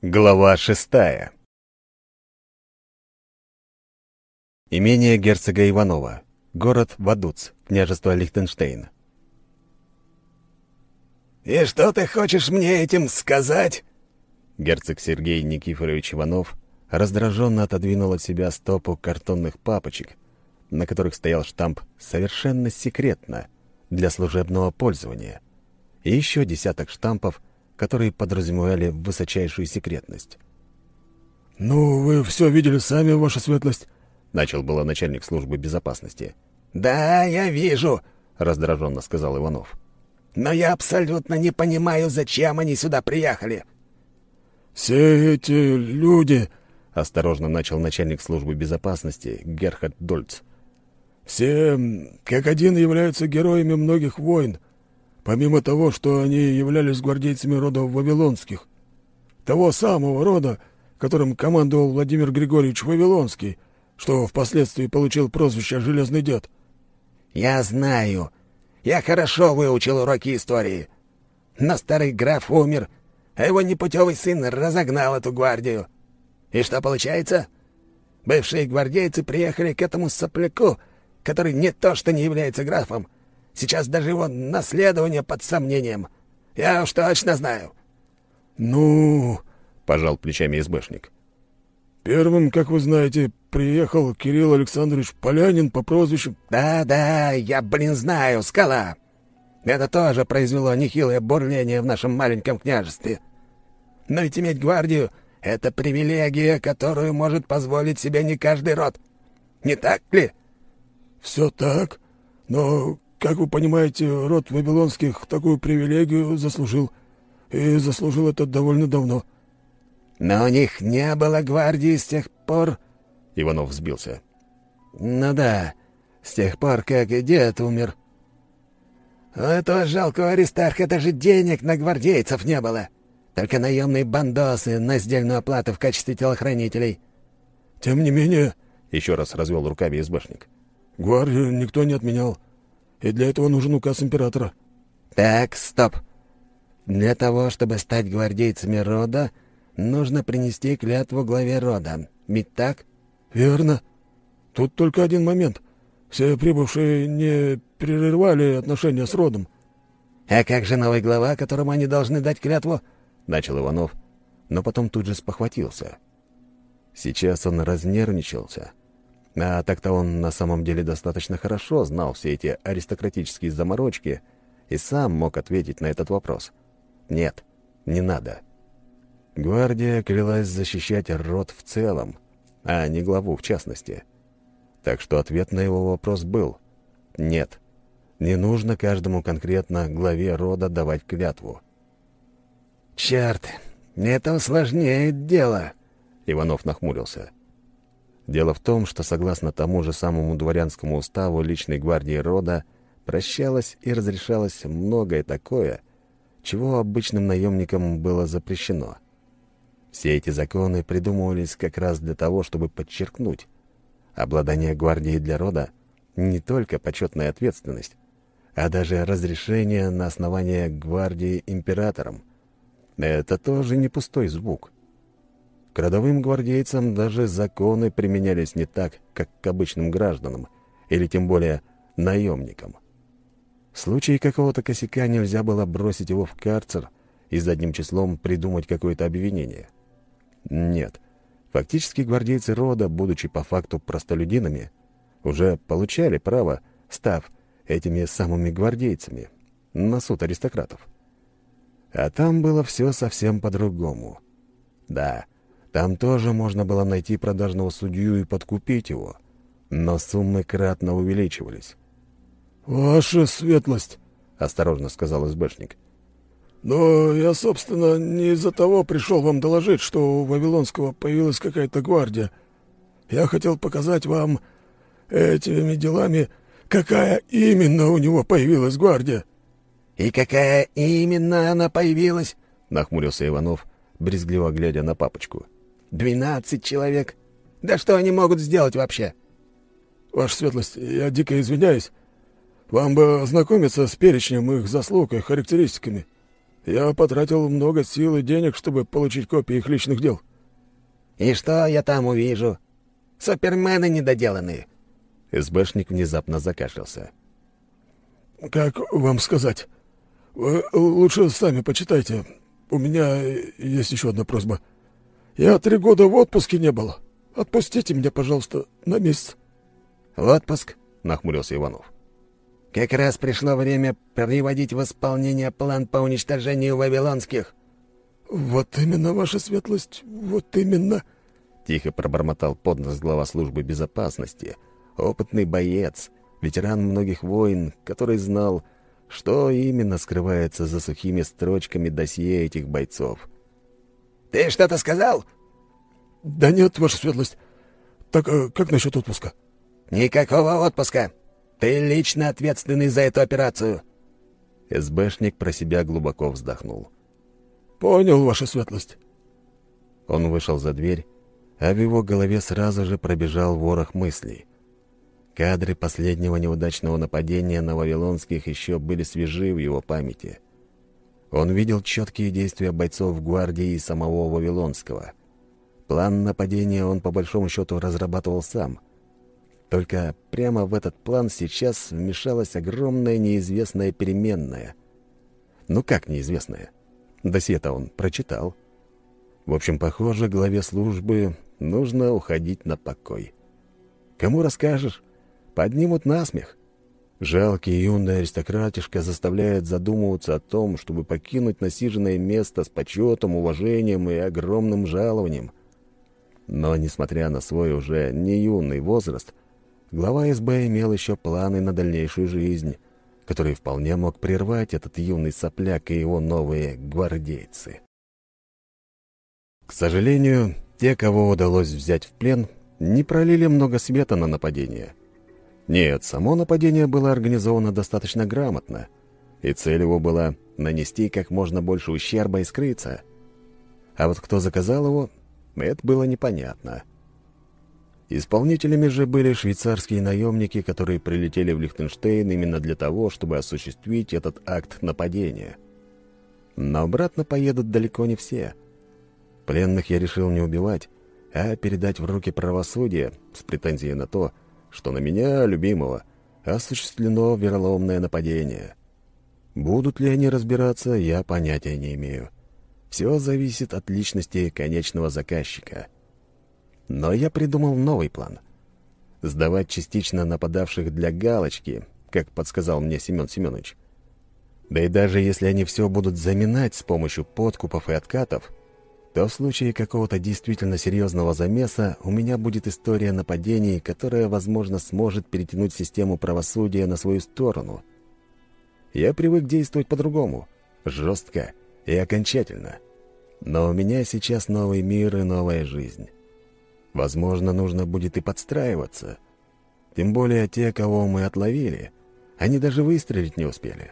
Глава шестая Имение герцога Иванова. Город Вадуц, княжество Лихтенштейн. «И что ты хочешь мне этим сказать?» Герцог Сергей Никифорович Иванов раздраженно отодвинул от себя стопу картонных папочек, на которых стоял штамп «Совершенно секретно» для служебного пользования, и еще десяток штампов, которые подразумевали высочайшую секретность. «Ну, вы все видели сами, ваша светлость», — начал было начальник службы безопасности. «Да, я вижу», — раздраженно сказал Иванов. «Но я абсолютно не понимаю, зачем они сюда приехали». «Все эти люди...» — осторожно начал начальник службы безопасности Герхард Дольц. «Все как один являются героями многих войн, помимо того, что они являлись гвардейцами рода Вавилонских. Того самого рода, которым командовал Владимир Григорьевич Вавилонский, что впоследствии получил прозвище «Железный дед». «Я знаю. Я хорошо выучил уроки истории. Но старый граф умер, а его непутевый сын разогнал эту гвардию. И что получается? Бывшие гвардейцы приехали к этому сопляку, который не то что не является графом, Сейчас даже его наследование под сомнением. Я уж точно знаю». «Ну...» — пожал плечами избэшник. «Первым, как вы знаете, приехал Кирилл Александрович Полянин по прозвищу...» «Да-да, я, блин, знаю, скала. Это тоже произвело нехилое бурление в нашем маленьком княжестве. Но ведь иметь гвардию — это привилегия, которую может позволить себе не каждый род. Не так ли?» «Все так, но как вы понимаете, род Вавилонских такую привилегию заслужил. И заслужил это довольно давно. Но у них не было гвардии с тех пор... Иванов взбился. Ну да, с тех пор, как дед умер. У этого жалкого Аристарха даже денег на гвардейцев не было. Только наемные бандосы на сдельную оплату в качестве телохранителей. Тем не менее... Еще раз развел руками избэшник. Гвардию никто не отменял и для этого нужен указ императора». «Так, стоп. Для того, чтобы стать гвардейцами рода, нужно принести клятву главе рода. Ведь так?» «Верно. Тут только один момент. Все прибывшие не прерывали отношения с родом». «А как же новый глава, которому они должны дать клятву?» — начал Иванов, но потом тут же спохватился. Сейчас он разнервничался. А так-то он на самом деле достаточно хорошо знал все эти аристократические заморочки и сам мог ответить на этот вопрос. Нет, не надо. Гвардия клялась защищать род в целом, а не главу в частности. Так что ответ на его вопрос был «нет». Не нужно каждому конкретно главе рода давать клятву. «Черт, это усложняет дело», — Иванов нахмурился. Дело в том, что согласно тому же самому дворянскому уставу личной гвардии рода прощалось и разрешалось многое такое, чего обычным наемникам было запрещено. Все эти законы придумывались как раз для того, чтобы подчеркнуть, обладание гвардией для рода не только почетная ответственность, а даже разрешение на основание гвардии императором. Это тоже не пустой звук. К родовым гвардейцам даже законы применялись не так, как к обычным гражданам, или тем более наемникам. В случае какого-то косяка нельзя было бросить его в карцер и задним числом придумать какое-то обвинение. Нет, фактически гвардейцы рода, будучи по факту простолюдинами, уже получали право, став этими самыми гвардейцами, на суд аристократов. А там было все совсем по-другому. Да, там тоже можно было найти продажного судью и подкупить его, но суммы кратно увеличивались. «Ваша светлость», — осторожно сказал избэшник. «Но я, собственно, не из-за того пришел вам доложить, что у Вавилонского появилась какая-то гвардия. Я хотел показать вам этими делами, какая именно у него появилась гвардия». «И какая именно она появилась?» — нахмурился Иванов, брезгливо глядя на папочку. — Двенадцать человек? Да что они могут сделать вообще? Ваша светлость, я дико извиняюсь. Вам бы ознакомиться с перечнем их заслуг и характеристиками. Я потратил много сил и денег, чтобы получить копии их личных дел». «И что я там увижу? Супермены недоделанные». СБшник внезапно закашлялся. «Как вам сказать? Вы лучше сами почитайте. У меня есть еще одна просьба. Я три года в отпуске не был. Отпустите меня, пожалуйста, на месяц». «В отпуск?» — нахмурился Иванов. «Как раз пришло время приводить в исполнение план по уничтожению вавилонских». «Вот именно, ваша светлость, вот именно!» Тихо пробормотал под нос глава службы безопасности, опытный боец, ветеран многих войн, который знал, что именно скрывается за сухими строчками досье этих бойцов. «Ты что-то сказал?» «Да нет, ваша светлость. Так э, как насчет отпуска?» «Никакого отпуска. Ты лично ответственный за эту операцию». СБшник про себя глубоко вздохнул. «Понял, ваша светлость». Он вышел за дверь, а в его голове сразу же пробежал ворох мыслей. Кадры последнего неудачного нападения на Вавилонских еще были свежи в его памяти. Он видел четкие действия бойцов гвардии и самого Вавилонского. План нападения он по большому счету разрабатывал сам. Только прямо в этот план сейчас вмешалась огромная неизвестная переменная. Ну как неизвестная? Досье-то он прочитал. В общем, похоже, главе службы нужно уходить на покой. Кому расскажешь? Поднимут насмех. Жалкий юный аристократишка заставляет задумываться о том, чтобы покинуть насиженное место с почетом, уважением и огромным жалованием. Но, несмотря на свой уже не юный возраст, глава СБ имел еще планы на дальнейшую жизнь, который вполне мог прервать этот юный сопляк и его новые гвардейцы. К сожалению, те, кого удалось взять в плен, не пролили много света на нападение. Нет, само нападение было организовано достаточно грамотно, и цель его была нанести как можно больше ущерба и скрыться. А вот кто заказал его, это было непонятно. Исполнителями же были швейцарские наемники, которые прилетели в Лихтенштейн именно для того, чтобы осуществить этот акт нападения. Но обратно поедут далеко не все. Пленных я решил не убивать, а передать в руки правосудия с претензией на то, что на меня, любимого, осуществлено вероломное нападение. Будут ли они разбираться, я понятия не имею. Все зависит от личности конечного заказчика. Но я придумал новый план. Сдавать частично нападавших для галочки, как подсказал мне Семен Семенович. Да и даже если они все будут заминать с помощью подкупов и откатов, то в случае какого-то действительно серьезного замеса у меня будет история нападений, которая, возможно, сможет перетянуть систему правосудия на свою сторону. Я привык действовать по-другому, жестко и окончательно. Но у меня сейчас новый мир и новая жизнь. Возможно, нужно будет и подстраиваться. Тем более те, кого мы отловили, они даже выстрелить не успели.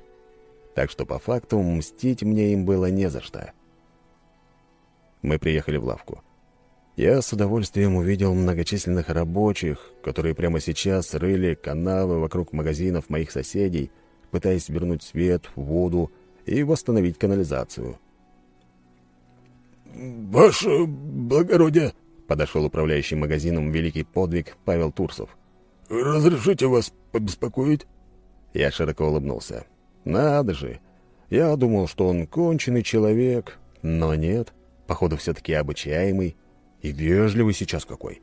Так что по факту мстить мне им было не за что. Мы приехали в лавку. Я с удовольствием увидел многочисленных рабочих, которые прямо сейчас рыли канавы вокруг магазинов моих соседей, пытаясь вернуть свет, воду и восстановить канализацию. «Ваше благородие!» — подошел управляющий магазином «Великий подвиг» Павел Турсов. «Разрешите вас побеспокоить?» Я широко улыбнулся. «Надо же! Я думал, что он конченый человек, но нет. Походу, все-таки обучаемый. И вежливый сейчас какой.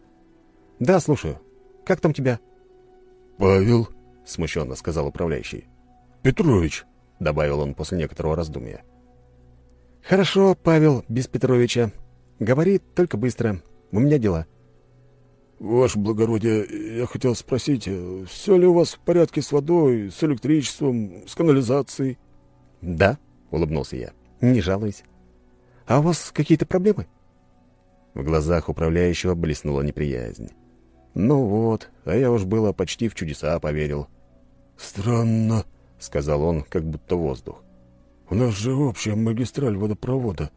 «Да, слушаю. Как там тебя?» «Павел», — смущенно сказал управляющий. «Петрович», — добавил он после некоторого раздумья. «Хорошо, Павел, без Петровича. Говори только быстро. У меня дела». «Ваше благородие, я хотел спросить, все ли у вас в порядке с водой, с электричеством, с канализацией?» «Да», — улыбнулся я. «Не жалуюсь. А у вас какие-то проблемы?» В глазах управляющего блеснула неприязнь. «Ну вот, а я уж было почти в чудеса поверил». «Странно», — сказал он, как будто воздух. «У нас же общая магистраль водопровода.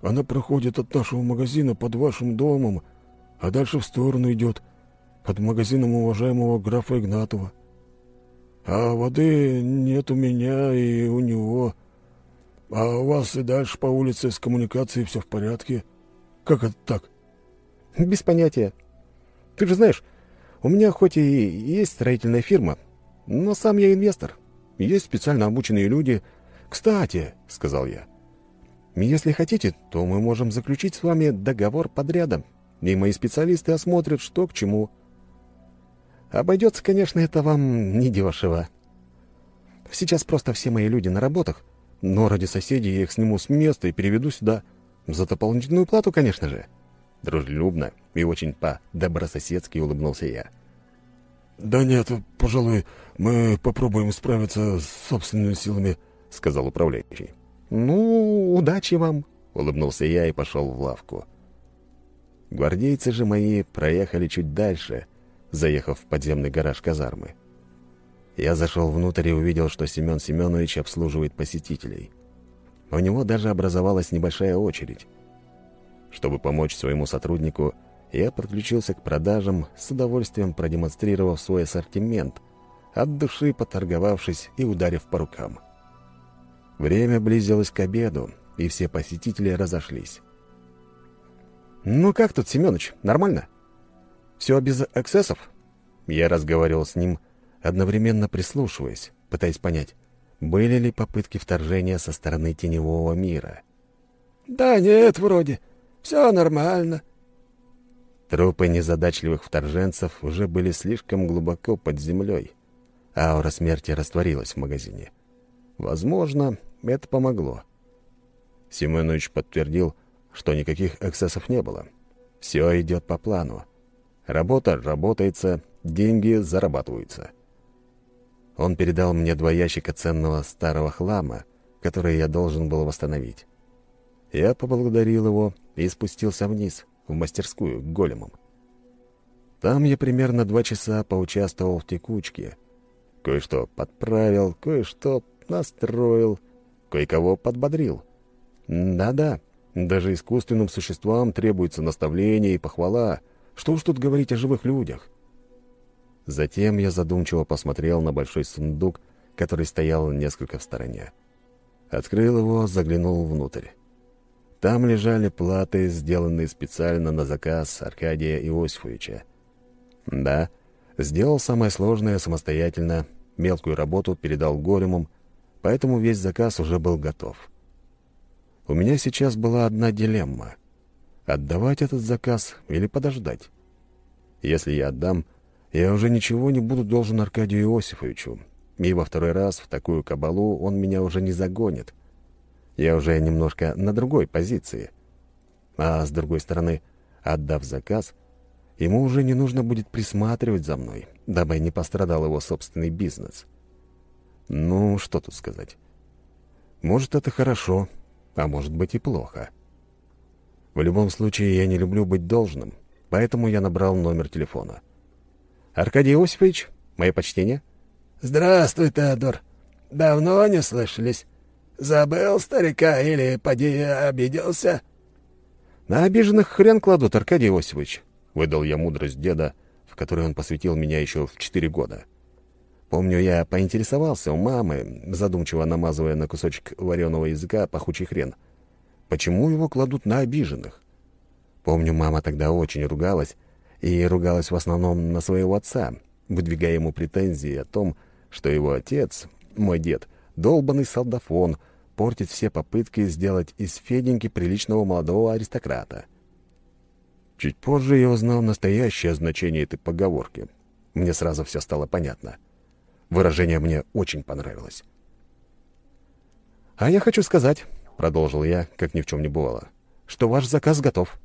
Она проходит от нашего магазина под вашим домом, а дальше в сторону идет, под магазином уважаемого графа Игнатова. А воды нет у меня и у него. А у вас и дальше по улице с коммуникацией все в порядке? Как это так?» «Без понятия. Ты же знаешь, у меня хоть и есть строительная фирма, но сам я инвестор. Есть специально обученные люди. Кстати, — сказал я, — если хотите, то мы можем заключить с вами договор подряда, и мои специалисты осмотрят, что к чему. Обойдется, конечно, это вам недешево. Сейчас просто все мои люди на работах, но ради соседей я их сниму с места и переведу сюда. За дополнительную плату, конечно же. Дружелюбно и очень по-добрососедски улыбнулся я. «Да нет, пожалуй, мы попробуем справиться с собственными силами», — сказал управляющий. «Ну, удачи вам», — улыбнулся я и пошел в лавку. Гвардейцы же мои проехали чуть дальше, заехав в подземный гараж казармы. Я зашел внутрь и увидел, что Семен Семенович обслуживает посетителей. У него даже образовалась небольшая очередь. Чтобы помочь своему сотруднику, я подключился к продажам, с удовольствием продемонстрировав свой ассортимент, от души поторговавшись и ударив по рукам. Время близилось к обеду, и все посетители разошлись. «Ну как тут, Семёныч, нормально? Все без эксцессов?» Я разговаривал с ним, одновременно прислушиваясь, пытаясь понять, были ли попытки вторжения со стороны теневого мира. «Да нет, вроде. Все нормально». Трупы незадачливых вторженцев уже были слишком глубоко под землей. Аура смерти растворилась в магазине. Возможно, это помогло. Семенович подтвердил, что никаких эксцессов не было. Все идет по плану. Работа работается, деньги зарабатываются. Он передал мне два ящика ценного старого хлама, которые я должен был восстановить. Я поблагодарил его и спустился вниз, в мастерскую, к големам. Там я примерно два часа поучаствовал в текучке. Кое-что подправил, кое-что настроил, кое-кого подбодрил. Да-да, даже искусственным существам требуется наставление и похвала. Что уж тут говорить о живых людях. Затем я задумчиво посмотрел на большой сундук, который стоял несколько в стороне. Открыл его, заглянул внутрь. Там лежали платы, сделанные специально на заказ Аркадия Иосифовича. Да, сделал самое сложное самостоятельно, мелкую работу передал големам, поэтому весь заказ уже был готов. У меня сейчас была одна дилемма — отдавать этот заказ или подождать. Если я отдам, я уже ничего не буду должен Аркадию Иосифовичу, и во второй раз в такую кабалу он меня уже не загонит. Я уже немножко на другой позиции. А с другой стороны, отдав заказ, ему уже не нужно будет присматривать за мной, дабы не пострадал его собственный бизнес. Ну, что тут сказать. Может, это хорошо, а может быть и плохо. В любом случае, я не люблю быть должным, поэтому я набрал номер телефона. «Аркадий Иосифович, мое почтение». «Здравствуй, Теодор. Давно не слышались. Забыл старика или, поди, обиделся?» «На обиженных хрен кладут, Аркадий Иосифович», — выдал я мудрость деда, в которой он посвятил меня еще в четыре года. Помню, я поинтересовался у мамы, задумчиво намазывая на кусочек вареного языка пахучий хрен. Почему его кладут на обиженных? Помню, мама тогда очень ругалась, и ругалась в основном на своего отца, выдвигая ему претензии о том, что его отец, мой дед, долбанный солдафон, портит все попытки сделать из Феденьки приличного молодого аристократа. Чуть позже я узнал настоящее значение этой поговорки. Мне сразу все стало понятно. Выражение мне очень понравилось. «А я хочу сказать», — продолжил я, как ни в чем не бывало, — «что ваш заказ готов».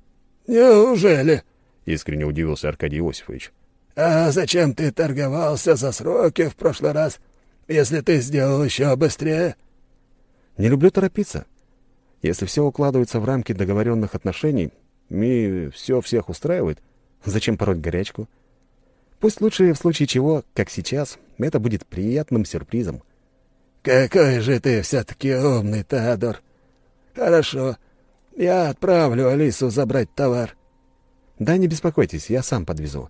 «Неужели?» — искренне удивился Аркадий Иосифович. «А зачем ты торговался за сроки в прошлый раз?» если ты сделал еще быстрее?» «Не люблю торопиться. Если все укладывается в рамки договоренных отношений и все всех устраивает, зачем пороть горячку? Пусть лучше в случае чего, как сейчас, это будет приятным сюрпризом». «Какой же ты все-таки умный, Теодор! Хорошо, я отправлю Алису забрать товар». «Да не беспокойтесь, я сам подвезу.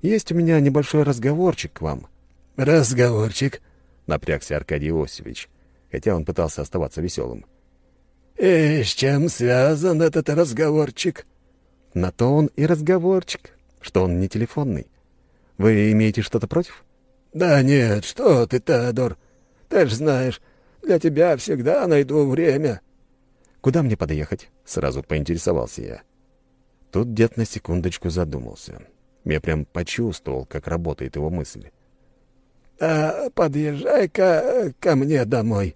Есть у меня небольшой разговорчик к вам». «Разговорчик?» — напрягся Аркадий Иосифович. хотя он пытался оставаться веселым. «И с чем связан этот разговорчик?» «На то он и разговорчик, что он не телефонный. Вы имеете что-то против?» «Да нет, что ты, Теодор. Ты ж знаешь, для тебя всегда найду время». «Куда мне подъехать?» — сразу поинтересовался я. Тут дед на секундочку задумался. Я прям почувствовал, как работает его мысль. «А подъезжай-ка ко мне домой.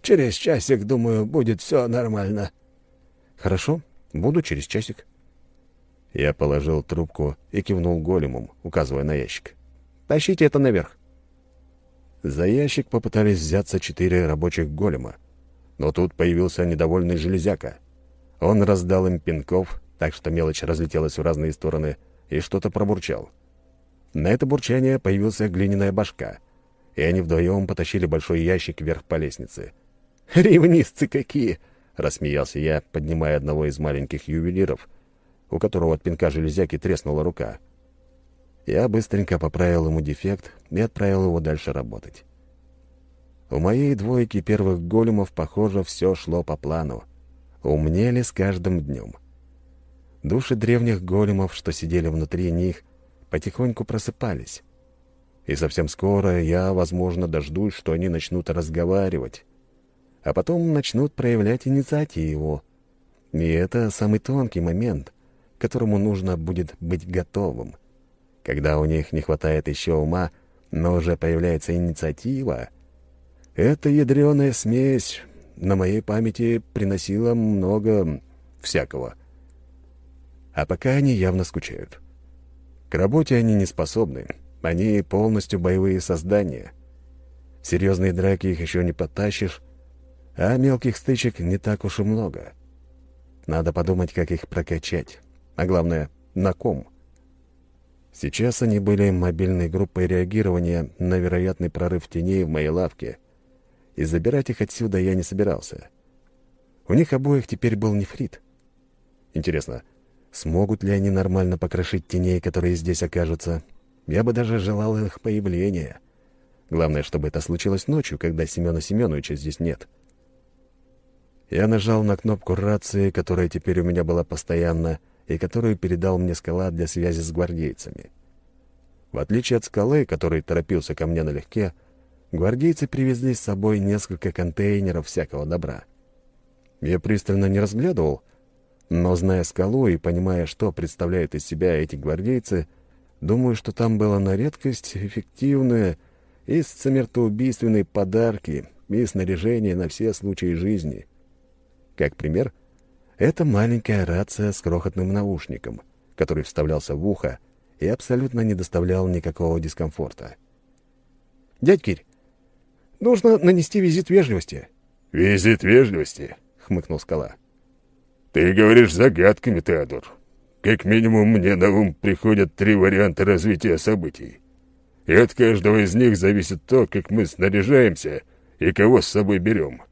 Через часик, думаю, будет все нормально». «Хорошо, буду через часик». Я положил трубку и кивнул големом, указывая на ящик. «Тащите это наверх». За ящик попытались взяться четыре рабочих голема, но тут появился недовольный железяка. Он раздал им пинков, так что мелочь разлетелась в разные стороны, и что-то пробурчал. На это бурчание появился глиняная башка, и они вдвоем потащили большой ящик вверх по лестнице. «Ревнивцы какие!» — рассмеялся я, поднимая одного из маленьких ювелиров, у которого от пинка железяки треснула рука. Я быстренько поправил ему дефект и отправил его дальше работать. У моей двойки первых големов, похоже, все шло по плану. Умнели с каждым днем. Души древних големов, что сидели внутри них, потихоньку просыпались. И совсем скоро я, возможно, дождусь, что они начнут разговаривать. А потом начнут проявлять инициативу. И это самый тонкий момент, к которому нужно будет быть готовым. Когда у них не хватает еще ума, но уже появляется инициатива, эта ядреная смесь на моей памяти приносила много всякого. А пока они явно скучают. К работе они не способны, они полностью боевые создания. Серьезные драки их еще не потащишь, а мелких стычек не так уж и много. Надо подумать, как их прокачать, а главное, на ком. Сейчас они были мобильной группой реагирования на вероятный прорыв теней в моей лавке, и забирать их отсюда я не собирался. У них обоих теперь был нефрит. Интересно, смогут ли они нормально покрошить теней, которые здесь окажутся? Я бы даже желал их появления. Главное, чтобы это случилось ночью, когда Семена Семеновича здесь нет. Я нажал на кнопку рации, которая теперь у меня была постоянно, и которую передал мне скала для связи с гвардейцами. В отличие от скалы, который торопился ко мне налегке, гвардейцы привезли с собой несколько контейнеров всякого добра. Я пристально не разглядывал, но, зная скалу и понимая, что представляют из себя эти гвардейцы, думаю, что там было на редкость эффективное и смертоубийственные подарки и снаряжение на все случаи жизни. Как пример — это маленькая рация с крохотным наушником, который вставлялся в ухо и абсолютно не доставлял никакого дискомфорта. «Дядь Кирь, нужно нанести визит вежливости». «Визит вежливости?» — хмыкнул скала. «Ты говоришь загадками, Теодор. Как минимум мне на ум приходят три варианта развития событий. И от каждого из них зависит то, как мы снаряжаемся и кого с собой берем.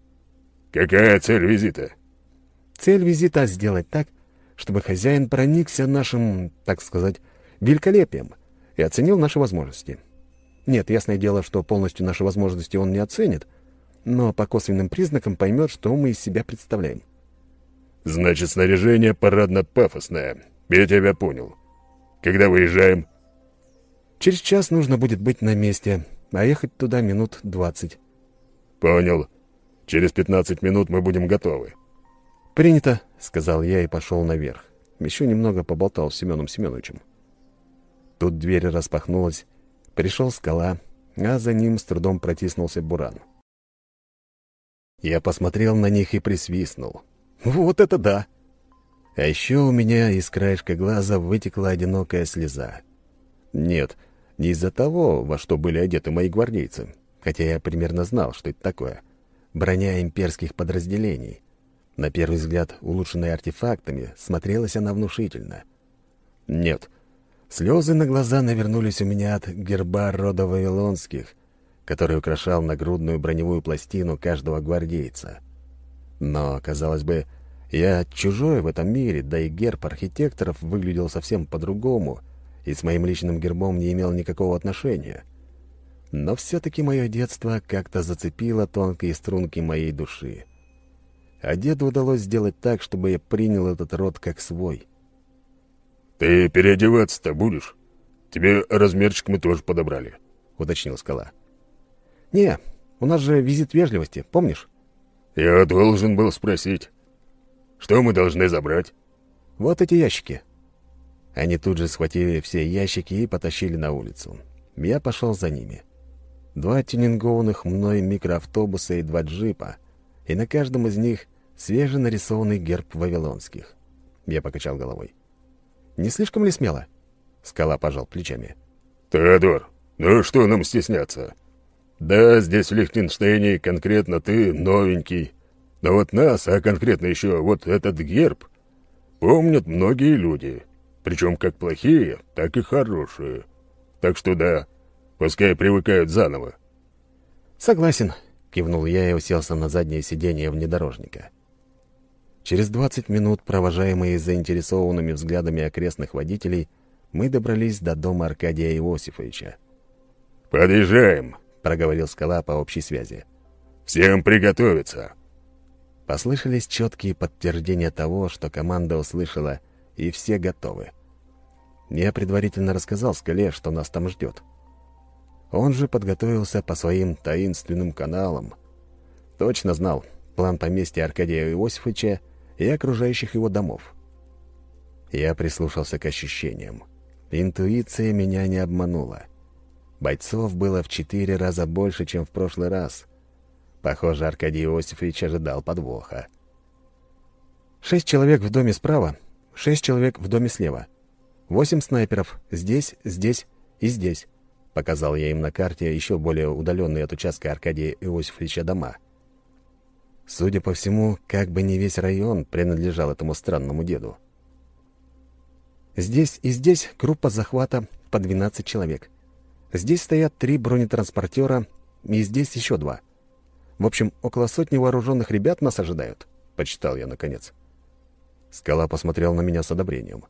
Какая цель визита?» Цель визита — сделать так, чтобы хозяин проникся нашим, так сказать, великолепием и оценил наши возможности. Нет, ясное дело, что полностью наши возможности он не оценит, но по косвенным признакам поймет, что мы из себя представляем. «Значит, снаряжение парадно-пафосное. Я тебя понял. Когда выезжаем?» «Через час нужно будет быть на месте, а ехать туда минут двадцать». «Понял. Через пятнадцать минут мы будем готовы». «Принято», — сказал я и пошел наверх. Еще немного поболтал с Семеном Семеновичем. Тут дверь распахнулась, пришел скала, а за ним с трудом протиснулся Буран. Я посмотрел на них и присвистнул. «Вот это да!» А еще у меня из краешка глаза вытекла одинокая слеза. Нет, не из-за того, во что были одеты мои гвардейцы, хотя я примерно знал, что это такое. Броня имперских подразделений — на первый взгляд, улучшенная артефактами, смотрелась она внушительно. Нет, слезы на глаза навернулись у меня от герба рода Вавилонских, который украшал нагрудную броневую пластину каждого гвардейца. Но, казалось бы, я чужой в этом мире, да и герб архитекторов выглядел совсем по-другому и с моим личным гербом не имел никакого отношения. Но все-таки мое детство как-то зацепило тонкие струнки моей души. А деду удалось сделать так, чтобы я принял этот род как свой. «Ты переодеваться-то будешь? Тебе размерчик мы тоже подобрали», — уточнил скала. «Не, у нас же визит вежливости, помнишь?» «Я должен был спросить. Что мы должны забрать?» «Вот эти ящики». Они тут же схватили все ящики и потащили на улицу. Я пошел за ними. Два тюнингованных мной микроавтобуса и два джипа, и на каждом из них свеженарисованный герб вавилонских. Я покачал головой. «Не слишком ли смело?» Скала пожал плечами. «Теодор, ну что нам стесняться? Да, здесь в Лихтенштейне конкретно ты новенький. Но вот нас, а конкретно еще вот этот герб, помнят многие люди. Причем как плохие, так и хорошие. Так что да, пускай привыкают заново. «Согласен», — кивнул я и уселся на заднее сиденье внедорожника. Через двадцать минут, провожаемые заинтересованными взглядами окрестных водителей, мы добрались до дома Аркадия Иосифовича. «Подъезжаем», — проговорил скала по общей связи. «Всем приготовиться!» Послышались четкие подтверждения того, что команда услышала, и все готовы. Я предварительно рассказал Скале, что нас там ждет. Он же подготовился по своим таинственным каналам. Точно знал план поместья Аркадия Иосифовича и окружающих его домов. Я прислушался к ощущениям. Интуиция меня не обманула. Бойцов было в четыре раза больше, чем в прошлый раз. Похоже, Аркадий Иосифович ожидал подвоха. Шесть человек в доме справа, шесть человек в доме слева. Восемь снайперов здесь, здесь и здесь. Показал я им на карте еще более удаленные от участка Аркадия Иосифовича дома. Судя по всему, как бы не весь район принадлежал этому странному деду. Здесь и здесь группа захвата по 12 человек. Здесь стоят три бронетранспортера, и здесь еще два. В общем, около сотни вооруженных ребят нас ожидают», — почитал я наконец. Скала посмотрел на меня с одобрением.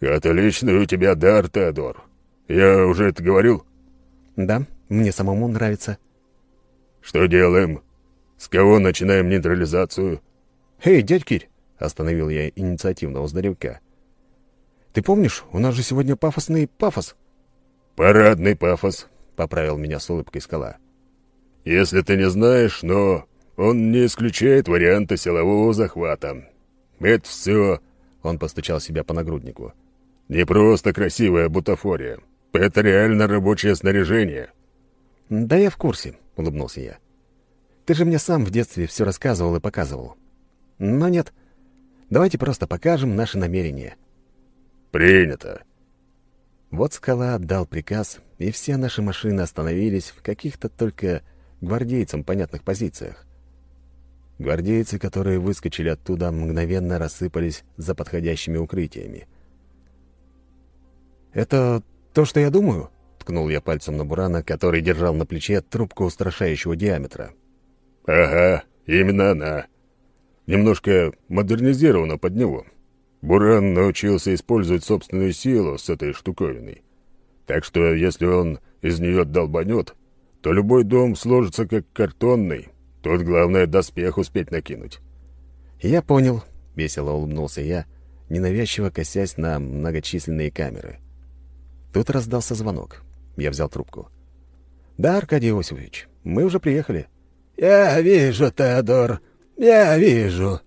«Отличный у тебя дар, Теодор. Я уже это говорил?» «Да, мне самому нравится». «Что делаем? С кого начинаем нейтрализацию?» «Эй, дядь Кирь!» — остановил я инициативного здоровяка. «Ты помнишь, у нас же сегодня пафосный пафос?» «Парадный пафос», — поправил меня с улыбкой скала. «Если ты не знаешь, но он не исключает варианта силового захвата. Это все...» — он постучал себя по нагруднику. «Не просто красивая бутафория. Это реально рабочее снаряжение». «Да я в курсе», — улыбнулся я. «Ты же мне сам в детстве все рассказывал и показывал. Но нет, давайте просто покажем наши намерения». «Принято», вот скала отдал приказ, и все наши машины остановились в каких-то только гвардейцам понятных позициях. Гвардейцы, которые выскочили оттуда, мгновенно рассыпались за подходящими укрытиями. «Это то, что я думаю?» — ткнул я пальцем на Бурана, который держал на плече трубку устрашающего диаметра. «Ага, именно она. Немножко модернизирована под него. Буран научился использовать собственную силу с этой штуковиной. Так что если он из нее долбанет, то любой дом сложится как картонный. Тут главное доспех успеть накинуть. «Я понял», — весело улыбнулся я, ненавязчиво косясь на многочисленные камеры. Тут раздался звонок. Я взял трубку. «Да, Аркадий Иосифович, мы уже приехали». «Я вижу, Теодор, я вижу»,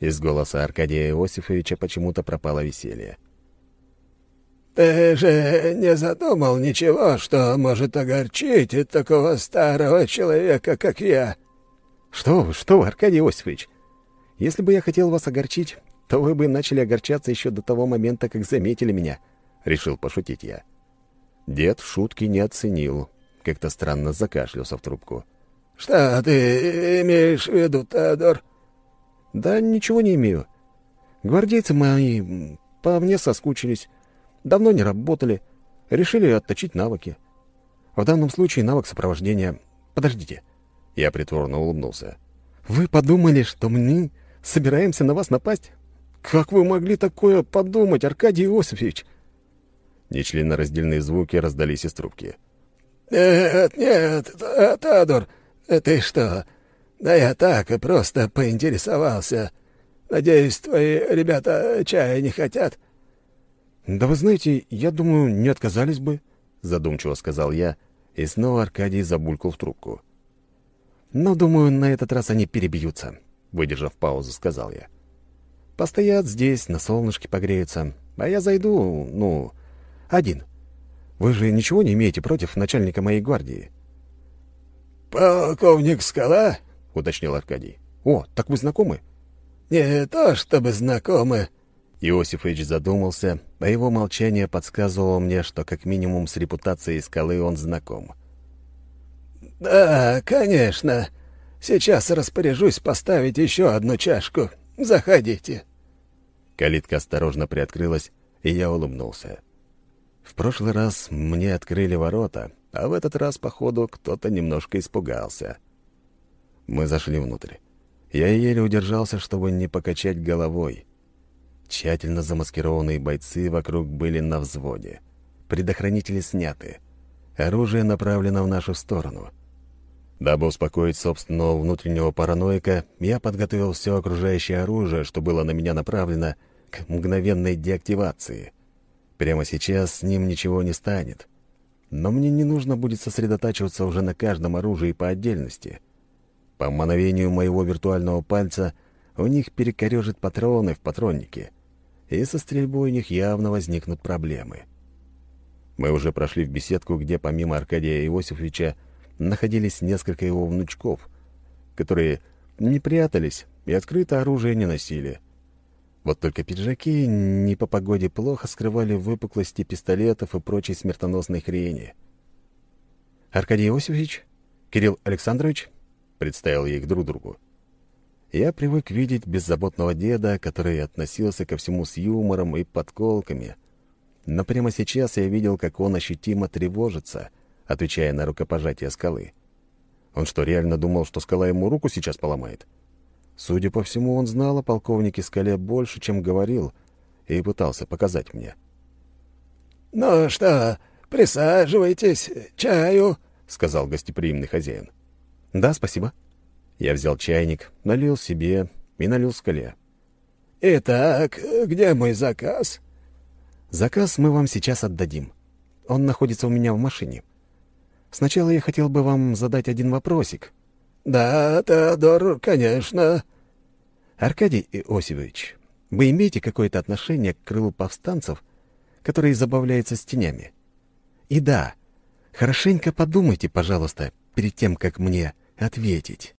из голоса Аркадия Иосифовича почему-то пропало веселье. «Ты же не задумал ничего, что может огорчить такого старого человека, как я?» «Что вы, что вы, Аркадий Иосифович? Если бы я хотел вас огорчить, то вы бы начали огорчаться еще до того момента, как заметили меня», — решил пошутить я. Дед шутки не оценил, как-то странно закашлялся в трубку. «Что ты имеешь в виду, Теодор?» «Да ничего не имею. Гвардейцы мои по мне соскучились, давно не работали, решили отточить навыки. В данном случае навык сопровождения... Подождите». Я притворно улыбнулся. «Вы подумали, что мы собираемся на вас напасть? Как вы могли такое подумать, Аркадий Иосифович?» Нечленораздельные звуки раздались из трубки. «Нет, нет, Тадор, ты что? Да я так и просто поинтересовался. Надеюсь, твои ребята чая не хотят?» «Да вы знаете, я думаю, не отказались бы», — задумчиво сказал я, и снова Аркадий забулькал в трубку. «Но, думаю, на этот раз они перебьются», — выдержав паузу, сказал я. «Постоят здесь, на солнышке погреются, а я зайду, ну, один. Вы же ничего не имеете против начальника моей гвардии?» «Полковник Скала?» — уточнил Аркадий. «О, так вы знакомы?» «Не то чтобы знакомы». Иосиф Ильич задумался, а его молчание подсказывало мне, что как минимум с репутацией скалы он знаком. «Да, конечно. Сейчас распоряжусь поставить еще одну чашку. Заходите». Калитка осторожно приоткрылась, и я улыбнулся. В прошлый раз мне открыли ворота, а в этот раз, походу, кто-то немножко испугался. Мы зашли внутрь. Я еле удержался, чтобы не покачать головой. Тщательно замаскированные бойцы вокруг были на взводе. Предохранители сняты. Оружие направлено в нашу сторону. Дабы успокоить собственного внутреннего параноика, я подготовил все окружающее оружие, что было на меня направлено, к мгновенной деактивации. Прямо сейчас с ним ничего не станет. Но мне не нужно будет сосредотачиваться уже на каждом оружии по отдельности. По мановению моего виртуального пальца у них перекорежит патроны в патроннике, и со стрельбой у них явно возникнут проблемы. Мы уже прошли в беседку, где помимо Аркадия Иосифовича находились несколько его внучков, которые не прятались и открыто оружие не носили. Вот только пиджаки не по погоде плохо скрывали выпуклости пистолетов и прочей смертоносной хрени. «Аркадий Иосифович? Кирилл Александрович?» — представил я их друг другу. Я привык видеть беззаботного деда, который относился ко всему с юмором и подколками. Но прямо сейчас я видел, как он ощутимо тревожится, отвечая на рукопожатие скалы. Он что, реально думал, что скала ему руку сейчас поломает? Судя по всему, он знал о полковнике Скале больше, чем говорил, и пытался показать мне. «Ну что, присаживайтесь, чаю», — сказал гостеприимный хозяин. «Да, спасибо». Я взял чайник, налил себе и налил скале. «Итак, где мой заказ?» «Заказ мы вам сейчас отдадим. Он находится у меня в машине. Сначала я хотел бы вам задать один вопросик». «Да, Теодор, конечно». «Аркадий Иосифович, вы имеете какое-то отношение к крылу повстанцев, которые забавляются с тенями? И да, хорошенько подумайте, пожалуйста, перед тем, как мне ответить».